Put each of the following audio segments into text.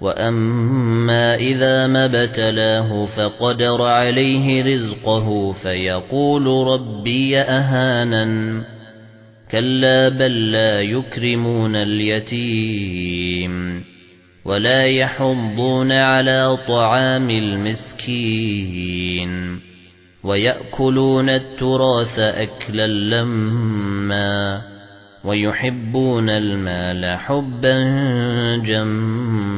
وَأَمَّا إِذَا مَا ابْتَلَاهُ فَقَدَرَ عَلَيْهِ رِزْقَهُ فَيَقُولُ رَبِّي أَهَانَنِ كَلَّا بَل لَّا يُكْرِمُونَ الْيَتِيمَ وَلَا يَحُضُّونَ عَلَى طَعَامِ الْمِسْكِينِ وَيَأْكُلُونَ التُّرَاثَ أَكْلًا لَّمًّا وَيُحِبُّونَ الْمَالَ حُبًّا جَمًّا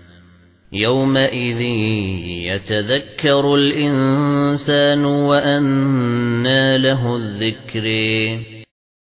يَوْمَئِذٍ يَتَذَكَّرُ الْإِنسَانُ وَأَنَّى لَهُ الذِّكْرَى